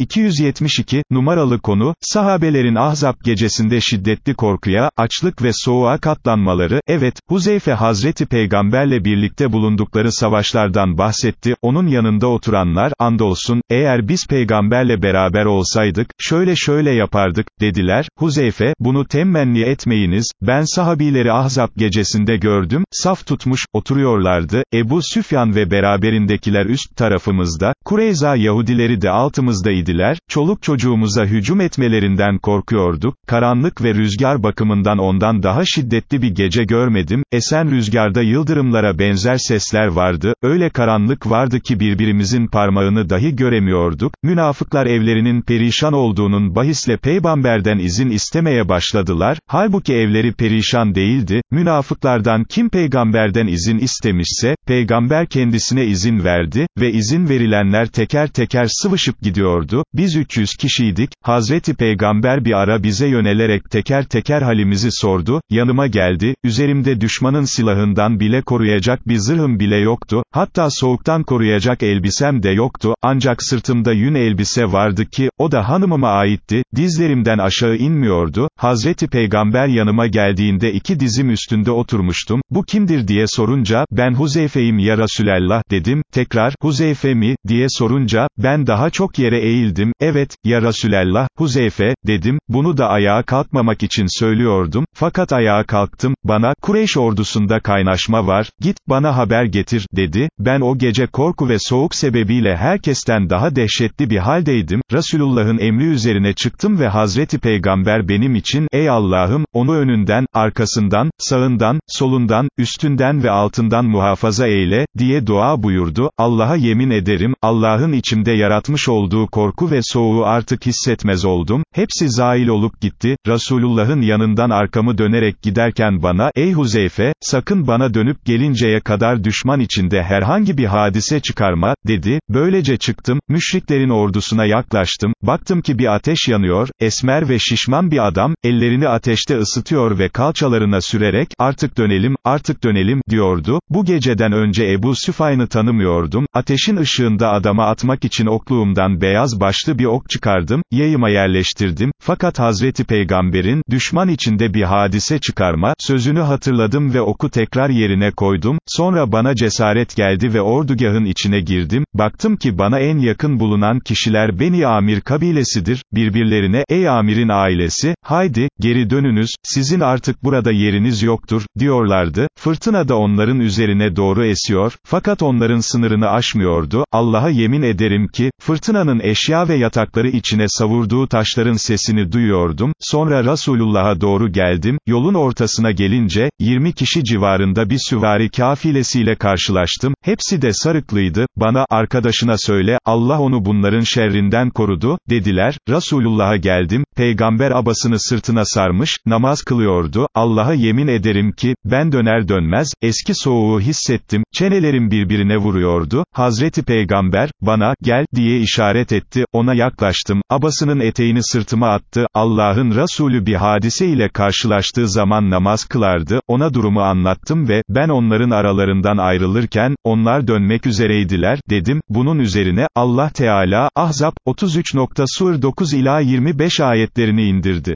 272, numaralı konu, sahabelerin Ahzab gecesinde şiddetli korkuya, açlık ve soğuğa katlanmaları, evet, Huzeyfe Hazreti Peygamberle birlikte bulundukları savaşlardan bahsetti, onun yanında oturanlar, andolsun, eğer biz peygamberle beraber olsaydık, şöyle şöyle yapardık, dediler, Huzeyfe, bunu temmenni etmeyiniz, ben sahabileri Ahzab gecesinde gördüm, saf tutmuş, oturuyorlardı, Ebu Süfyan ve beraberindekiler üst tarafımızda, Kureyza Yahudileri de altımızda idiler, çoluk çocuğumuza hücum etmelerinden korkuyorduk, karanlık ve rüzgar bakımından ondan daha şiddetli bir gece görmedim, esen rüzgarda yıldırımlara benzer sesler vardı, öyle karanlık vardı ki birbirimizin parmağını dahi göremiyorduk, münafıklar evlerinin perişan olduğunun bahisle peygamberden izin istemeye başladılar, halbuki evleri perişan değildi, münafıklardan kim peygamberden izin istemişse, peygamber kendisine izin verdi, ve izin verilenler teker teker sıvışıp gidiyordu, biz 300 kişiydik, Hazreti Peygamber bir ara bize yönelerek teker teker halimizi sordu, yanıma geldi, üzerimde düşmanın silahından bile koruyacak bir zırhım bile yoktu, hatta soğuktan koruyacak elbisem de yoktu, ancak sırtımda yün elbise vardı ki, o da hanımıma aitti, dizlerimden aşağı inmiyordu, Hazreti Peygamber yanıma geldiğinde iki dizim üstünde oturmuştum, bu kimdir? diye sorunca, ben Huzeyfe'yim ya Resulallah, dedim, tekrar, Huzeyfe mi, diye sorunca, ben daha çok yere eğildim, evet, ya Resulallah, Huzeyfe, dedim, bunu da ayağa kalkmamak için söylüyordum, fakat ayağa kalktım, bana, Kureyş ordusunda kaynaşma var, git, bana haber getir, dedi, ben o gece korku ve soğuk sebebiyle herkesten daha dehşetli bir haldeydim, Resulullah'ın emri üzerine çıktım ve Hazreti Peygamber benim için, ey Allah'ım, onu önünden, arkasından, sağından, solundan, üstünden ve altından muhafaza eyle, diye dua buyurdu, Allah'a yemin ederim, Allah'ın içimde yaratmış olduğu korku ve soğuğu artık hissetmez oldum, hepsi zail olup gitti, Resulullah'ın yanından arkamı dönerek giderken bana, ey Huzeyfe, sakın bana dönüp gelinceye kadar düşman içinde herhangi bir hadise çıkarma, dedi, böylece çıktım, müşriklerin ordusuna yaklaştım, baktım ki bir ateş yanıyor, esmer ve şişman bir adam, ellerini ateşte ısıtıyor ve kalçalarına sürerek, artık dönelim, artık dönelim, diyordu, bu geceden önce Ebu Süfyan'ı tanımıyordum, ateşin ışığında adama atmak için okluğumdan beyaz başlı bir ok çıkardım, yayıma yerleştirdim, fakat Hazreti Peygamber'in, düşman içinde bir hadise çıkarma, sözünü hatırladım ve oku tekrar yerine koydum, sonra bana cesaret geldi ve ordugahın içine girdim, baktım ki bana en yakın bulunan kişiler Beni Amir kabilesidir, birbirlerine, ey Amir'in ailesi, haydi, geri dönünüz, sizin artık burada yeriniz yoktur, diyorlardı, fırtına da onların üzerine doğru esiyor, fakat onların sınırını aşmıyordu, Allah'a yemin ederim ki, fırtınanın eşya ve yatakları içine savurduğu taşların sesini duyuyordum, sonra Resulullah'a doğru geldim, yolun ortasına gelince, 20 kişi civarında bir süvari kafilesiyle karşılaştım, hepsi de sarıklıydı, bana, arkadaşına söyle, Allah onu bunların şerrinden korudu, dediler, Resulullah'a geldim, peygamber abasını sırtına sarmış, namaz kılıyordu, Allah'a yemin ederim ki, ben döner dönmez, eski soğuğu hissettim, çenelerim birbirine vuruyordu, Hazreti Peygamber, bana, gel, diye işaret etti, ona yaklaştım, abasının eteğini sırtıma attı, Allah'ın Resulü bir hadise ile karşılaştığı zaman namaz kılardı, ona durumu anlattım ve, ben onların aralarından ayrılırken, onlar dönmek üzereydiler, dedim, bunun üzerine, Allah Teala, Ahzab, 33. Sur 9 ila 25 ayetlerini indirdi.